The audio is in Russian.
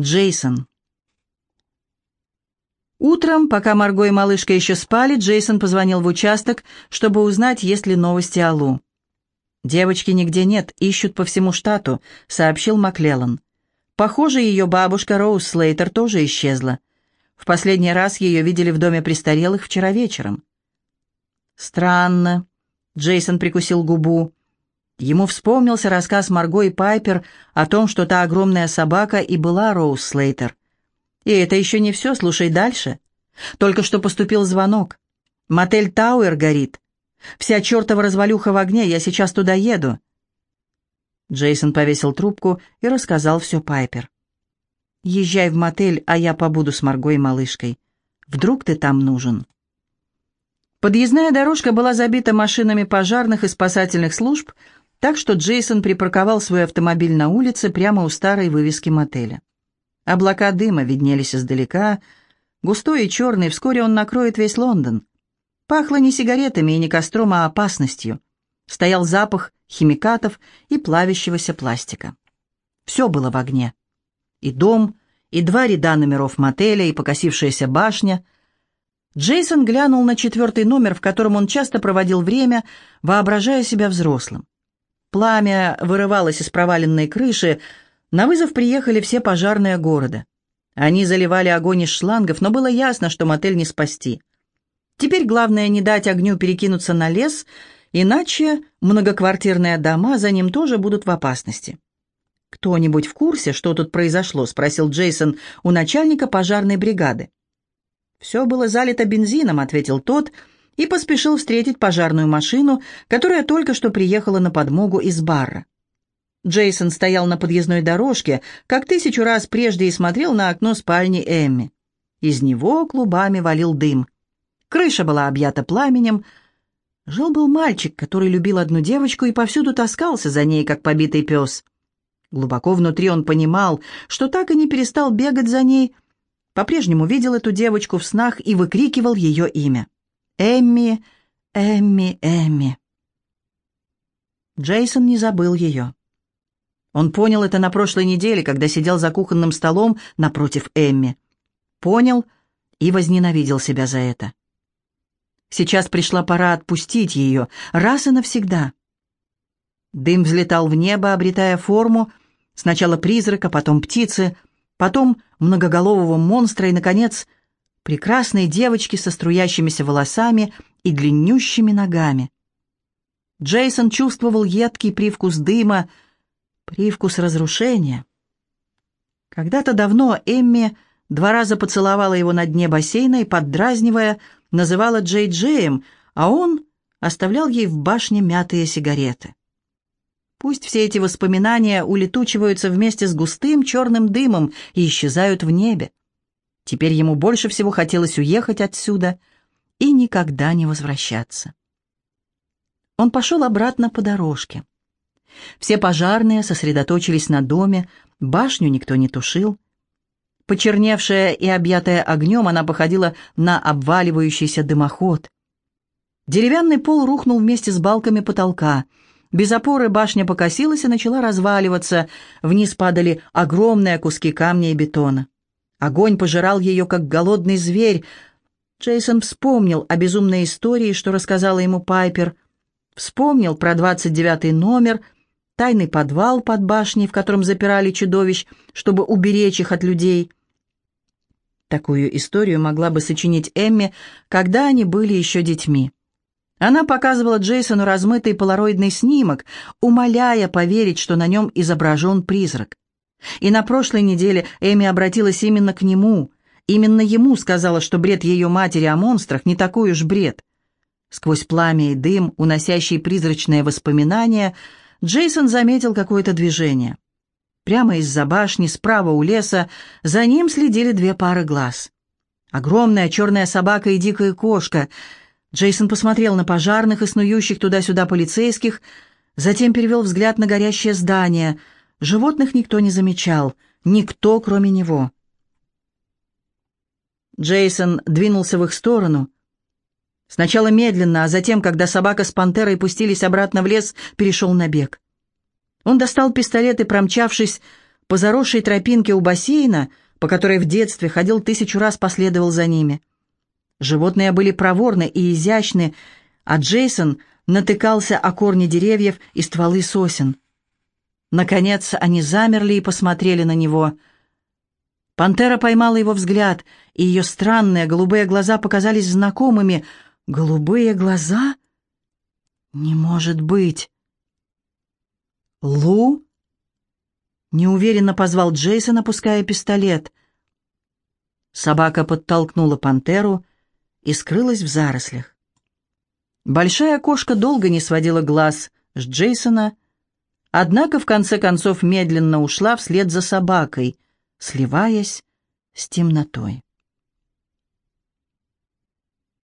Джейсон. Утром, пока Марго и малышка еще спали, Джейсон позвонил в участок, чтобы узнать, есть ли новости о Лу. «Девочки нигде нет, ищут по всему штату», — сообщил Маклеллан. «Похоже, ее бабушка Роуз Слейтер тоже исчезла. В последний раз ее видели в доме престарелых вчера вечером». «Странно», — Джейсон прикусил губу. Ему вспомнился рассказ Марго и Пайпер о том, что та огромная собака и была Роуз Слейтер. И это еще не все, слушай дальше. Только что поступил звонок. Мотель Тауэр горит. Вся чертова развалюха в огне, я сейчас туда еду. Джейсон повесил трубку и рассказал все Пайпер. «Езжай в мотель, а я побуду с Марго и малышкой. Вдруг ты там нужен?» Подъездная дорожка была забита машинами пожарных и спасательных служб, так что Джейсон припарковал свой автомобиль на улице прямо у старой вывески мотеля. Облака дыма виднелись издалека, густой и черный, вскоре он накроет весь Лондон. Пахло не сигаретами и не костром, а опасностью. Стоял запах химикатов и плавящегося пластика. Все было в огне. И дом, и два ряда номеров мотеля, и покосившаяся башня. Джейсон глянул на четвертый номер, в котором он часто проводил время, воображая себя взрослым. Пламя вырывалось из проваленной крыши. На вызов приехали все пожарные города. Они заливали огонь из шлангов, но было ясно, что мотель не спасти. Теперь главное не дать огню перекинуться на лес, иначе многоквартирные дома за ним тоже будут в опасности. «Кто-нибудь в курсе, что тут произошло?» — спросил Джейсон у начальника пожарной бригады. «Все было залито бензином», — ответил тот, — и поспешил встретить пожарную машину, которая только что приехала на подмогу из бара. Джейсон стоял на подъездной дорожке, как тысячу раз прежде и смотрел на окно спальни Эмми. Из него клубами валил дым. Крыша была объята пламенем. Жил-был мальчик, который любил одну девочку и повсюду таскался за ней, как побитый пес. Глубоко внутри он понимал, что так и не перестал бегать за ней, по-прежнему видел эту девочку в снах и выкрикивал ее имя. Эмми, Эмми, Эмми. Джейсон не забыл ее. Он понял это на прошлой неделе, когда сидел за кухонным столом напротив Эмми. Понял и возненавидел себя за это. Сейчас пришла пора отпустить ее, раз и навсегда. Дым взлетал в небо, обретая форму, сначала призрака, потом птицы, потом многоголового монстра и, наконец, прекрасной девочки со струящимися волосами и длиннющими ногами. Джейсон чувствовал едкий привкус дыма, привкус разрушения. Когда-то давно Эмми два раза поцеловала его на дне бассейна и, поддразнивая, называла Джей Джеем, а он оставлял ей в башне мятые сигареты. Пусть все эти воспоминания улетучиваются вместе с густым черным дымом и исчезают в небе. Теперь ему больше всего хотелось уехать отсюда и никогда не возвращаться. Он пошел обратно по дорожке. Все пожарные сосредоточились на доме, башню никто не тушил. Почерневшая и объятая огнем, она походила на обваливающийся дымоход. Деревянный пол рухнул вместе с балками потолка. Без опоры башня покосилась и начала разваливаться. Вниз падали огромные куски камня и бетона. Огонь пожирал ее, как голодный зверь. Джейсон вспомнил о безумной истории, что рассказала ему Пайпер. Вспомнил про двадцать девятый номер, тайный подвал под башней, в котором запирали чудовищ, чтобы уберечь их от людей. Такую историю могла бы сочинить Эмми, когда они были еще детьми. Она показывала Джейсону размытый полароидный снимок, умоляя поверить, что на нем изображен призрак. И на прошлой неделе Эми обратилась именно к нему. Именно ему сказала, что бред ее матери о монстрах не такой уж бред. Сквозь пламя и дым, уносящие призрачные воспоминания, Джейсон заметил какое-то движение. Прямо из-за башни, справа у леса, за ним следили две пары глаз. Огромная черная собака и дикая кошка. Джейсон посмотрел на пожарных и снующих туда-сюда полицейских, затем перевел взгляд на горящее здание — Животных никто не замечал, никто, кроме него. Джейсон двинулся в их сторону. Сначала медленно, а затем, когда собака с пантерой пустились обратно в лес, перешел на бег. Он достал пистолет и, промчавшись по заросшей тропинке у бассейна, по которой в детстве ходил тысячу раз, последовал за ними. Животные были проворны и изящны, а Джейсон натыкался о корни деревьев и стволы сосен. Наконец они замерли и посмотрели на него. Пантера поймала его взгляд, и ее странные голубые глаза показались знакомыми. «Голубые глаза? Не может быть!» «Лу?» Неуверенно позвал Джейсон, опуская пистолет. Собака подтолкнула пантеру и скрылась в зарослях. Большая кошка долго не сводила глаз с Джейсона, однако в конце концов медленно ушла вслед за собакой, сливаясь с темнотой.